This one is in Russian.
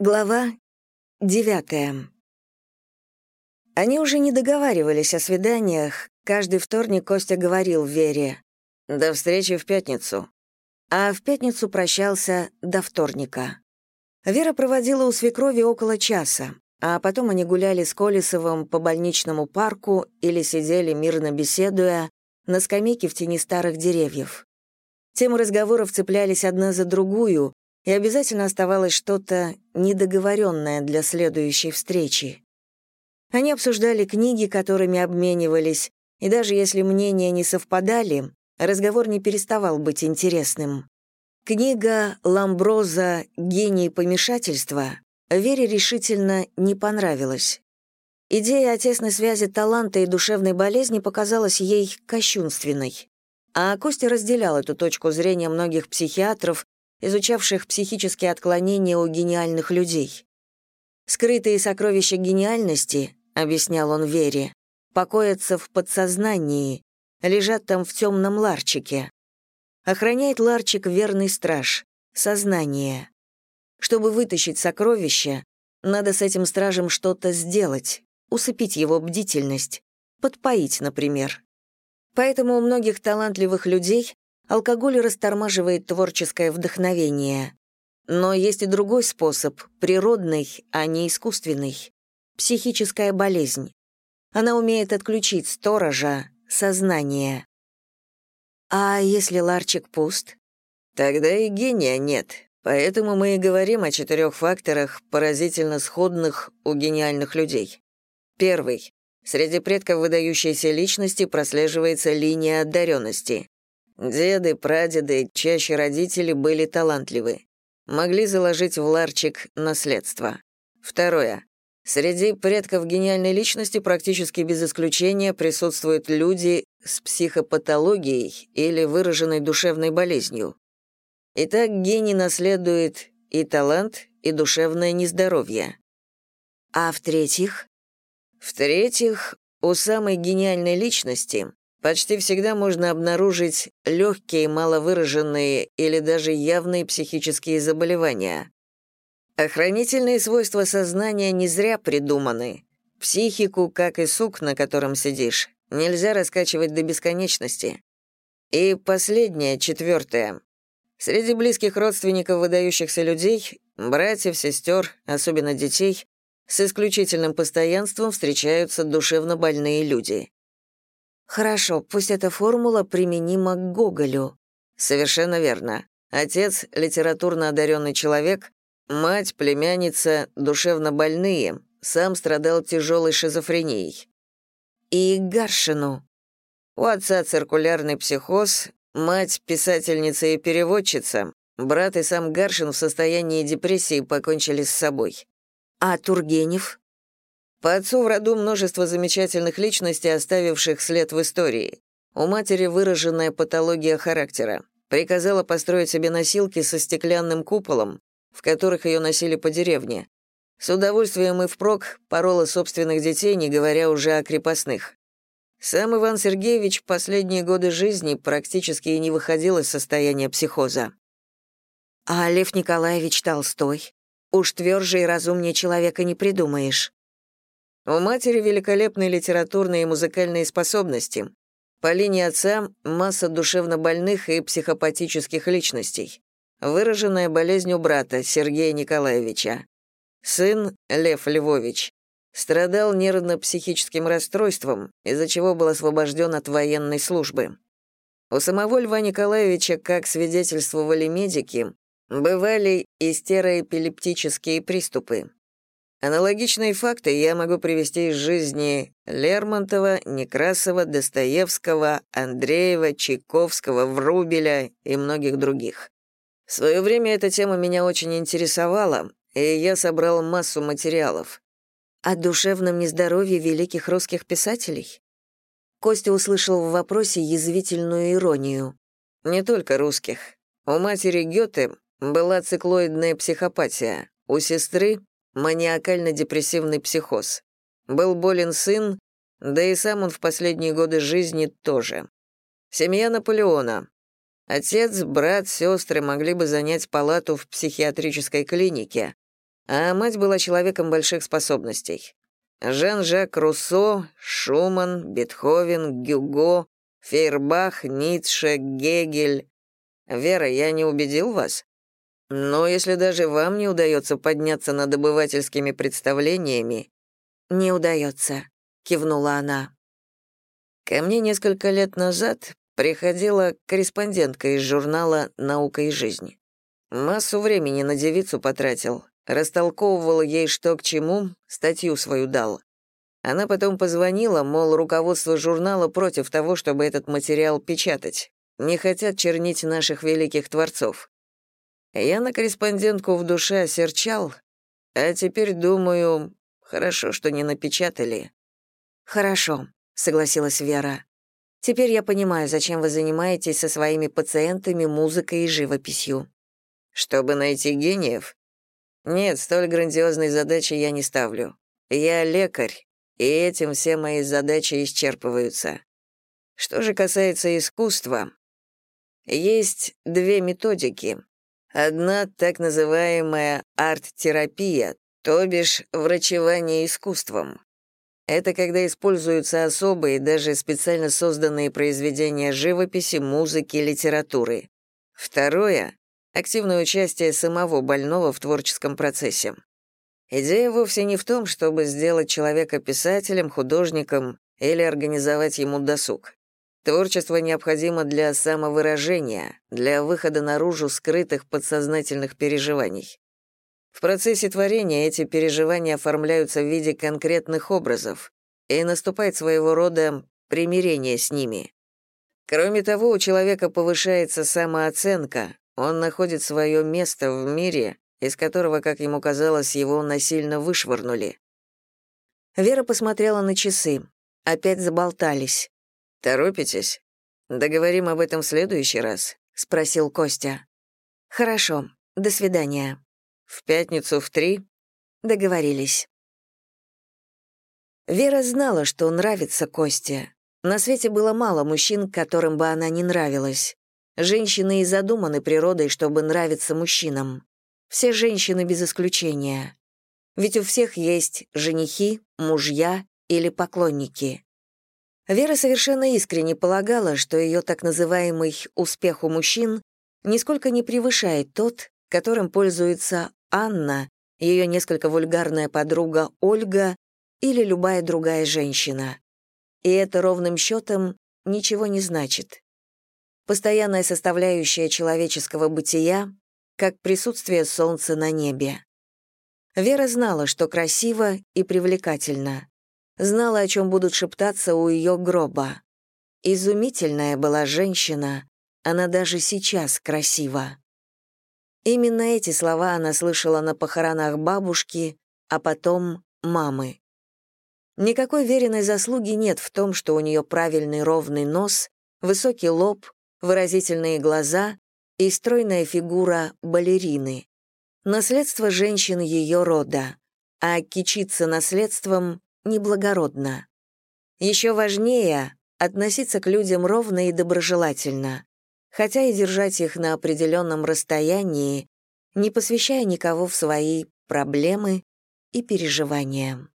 Глава девятая. Они уже не договаривались о свиданиях. Каждый вторник Костя говорил Вере «До встречи в пятницу». А в пятницу прощался до вторника. Вера проводила у свекрови около часа, а потом они гуляли с Колесовым по больничному парку или сидели, мирно беседуя, на скамейке в тени старых деревьев. Темы разговоров цеплялись одна за другую, и обязательно оставалось что-то недоговоренное для следующей встречи. Они обсуждали книги, которыми обменивались, и даже если мнения не совпадали, разговор не переставал быть интересным. Книга Ламброза «Гений помешательства» Вере решительно не понравилась. Идея о тесной связи таланта и душевной болезни показалась ей кощунственной. А Костя разделял эту точку зрения многих психиатров, изучавших психические отклонения у гениальных людей. «Скрытые сокровища гениальности», — объяснял он Вере, «покоятся в подсознании, лежат там в темном ларчике. Охраняет ларчик верный страж — сознание. Чтобы вытащить сокровища, надо с этим стражем что-то сделать, усыпить его бдительность, подпоить, например. Поэтому у многих талантливых людей алкоголь растормаживает творческое вдохновение. Но есть и другой способ, природный, а не искусственный. Психическая болезнь. Она умеет отключить сторожа, сознание. А если ларчик пуст? Тогда и гения нет. Поэтому мы и говорим о четырех факторах, поразительно сходных у гениальных людей. Первый. Среди предков выдающейся личности прослеживается линия одаренности. Деды, прадеды, чаще родители были талантливы. Могли заложить в ларчик наследство. Второе. Среди предков гениальной личности практически без исключения присутствуют люди с психопатологией или выраженной душевной болезнью. Итак, гений наследует и талант, и душевное нездоровье. А в-третьих? В-третьих, у самой гениальной личности почти всегда можно обнаружить легкие, маловыраженные или даже явные психические заболевания. Охранительные свойства сознания не зря придуманы. Психику, как и сук, на котором сидишь, нельзя раскачивать до бесконечности. И последнее, четвертое. Среди близких родственников выдающихся людей, братьев, сестер, особенно детей, с исключительным постоянством встречаются душевно больные люди. Хорошо, пусть эта формула применима к Гоголю. Совершенно верно. Отец — литературно одаренный человек, мать, племянница — душевно больные, сам страдал тяжелой шизофренией. И Гаршину. У отца циркулярный психоз, мать — писательница и переводчица, брат и сам Гаршин в состоянии депрессии покончили с собой. А Тургенев? По отцу в роду множество замечательных личностей, оставивших след в истории. У матери выраженная патология характера. Приказала построить себе носилки со стеклянным куполом, в которых ее носили по деревне. С удовольствием и впрок порола собственных детей, не говоря уже о крепостных. Сам Иван Сергеевич в последние годы жизни практически и не выходил из состояния психоза. А Лев Николаевич Толстой? Уж тверже и разумнее человека не придумаешь. У матери великолепные литературные и музыкальные способности. По линии отца масса душевнобольных и психопатических личностей. Выраженная болезнь у брата Сергея Николаевича. Сын Лев Львович страдал нервно-психическим расстройством, из-за чего был освобожден от военной службы. У самого Льва Николаевича, как свидетельствовали медики, бывали истероэпилептические приступы. Аналогичные факты я могу привести из жизни Лермонтова, Некрасова, Достоевского, Андреева, Чайковского, Врубеля и многих других. В свое время эта тема меня очень интересовала, и я собрал массу материалов. О душевном нездоровье великих русских писателей? Костя услышал в вопросе язвительную иронию. Не только русских. У матери Гёте была циклоидная психопатия, у сестры маниакально-депрессивный психоз. Был болен сын, да и сам он в последние годы жизни тоже. Семья Наполеона. Отец, брат, сестры могли бы занять палату в психиатрической клинике, а мать была человеком больших способностей. Жан-Жак Руссо, Шуман, Бетховен, Гюго, Фейербах, Ницше, Гегель. Вера, я не убедил вас? Но если даже вам не удается подняться над обывательскими представлениями... Не удается, кивнула она. Ко мне несколько лет назад приходила корреспондентка из журнала «Наука и жизнь». Массу времени на девицу потратил, растолковывал ей что к чему, статью свою дал. Она потом позвонила, мол, руководство журнала против того, чтобы этот материал печатать. Не хотят чернить наших великих творцов. Я на корреспондентку в душе осерчал, а теперь думаю, хорошо, что не напечатали. Хорошо, согласилась Вера. Теперь я понимаю, зачем вы занимаетесь со своими пациентами музыкой и живописью. Чтобы найти гениев? Нет, столь грандиозной задачи я не ставлю. Я лекарь, и этим все мои задачи исчерпываются. Что же касается искусства, есть две методики. Одна так называемая арт-терапия, то бишь врачевание искусством. Это когда используются особые, даже специально созданные произведения живописи, музыки, литературы. Второе — активное участие самого больного в творческом процессе. Идея вовсе не в том, чтобы сделать человека писателем, художником или организовать ему досуг. Творчество необходимо для самовыражения, для выхода наружу скрытых подсознательных переживаний. В процессе творения эти переживания оформляются в виде конкретных образов, и наступает своего рода примирение с ними. Кроме того, у человека повышается самооценка, он находит свое место в мире, из которого, как ему казалось, его насильно вышвырнули. Вера посмотрела на часы. Опять заболтались. «Торопитесь? Договорим об этом в следующий раз?» — спросил Костя. «Хорошо. До свидания». В пятницу в три? Договорились. Вера знала, что нравится Косте. На свете было мало мужчин, которым бы она не нравилась. Женщины и задуманы природой, чтобы нравиться мужчинам. Все женщины без исключения. Ведь у всех есть женихи, мужья или поклонники. Вера совершенно искренне полагала, что ее так называемый «успех у мужчин» нисколько не превышает тот, которым пользуется Анна, ее несколько вульгарная подруга Ольга или любая другая женщина. И это ровным счетом ничего не значит. Постоянная составляющая человеческого бытия, как присутствие солнца на небе. Вера знала, что красиво и привлекательно. Знала, о чем будут шептаться у ее гроба. Изумительная была женщина, она даже сейчас красива. Именно эти слова она слышала на похоронах бабушки, а потом мамы. Никакой веренной заслуги нет в том, что у нее правильный ровный нос, высокий лоб, выразительные глаза и стройная фигура балерины. Наследство женщин ее рода, а кичиться наследством неблагородно. Еще важнее — относиться к людям ровно и доброжелательно, хотя и держать их на определенном расстоянии, не посвящая никого в свои проблемы и переживания.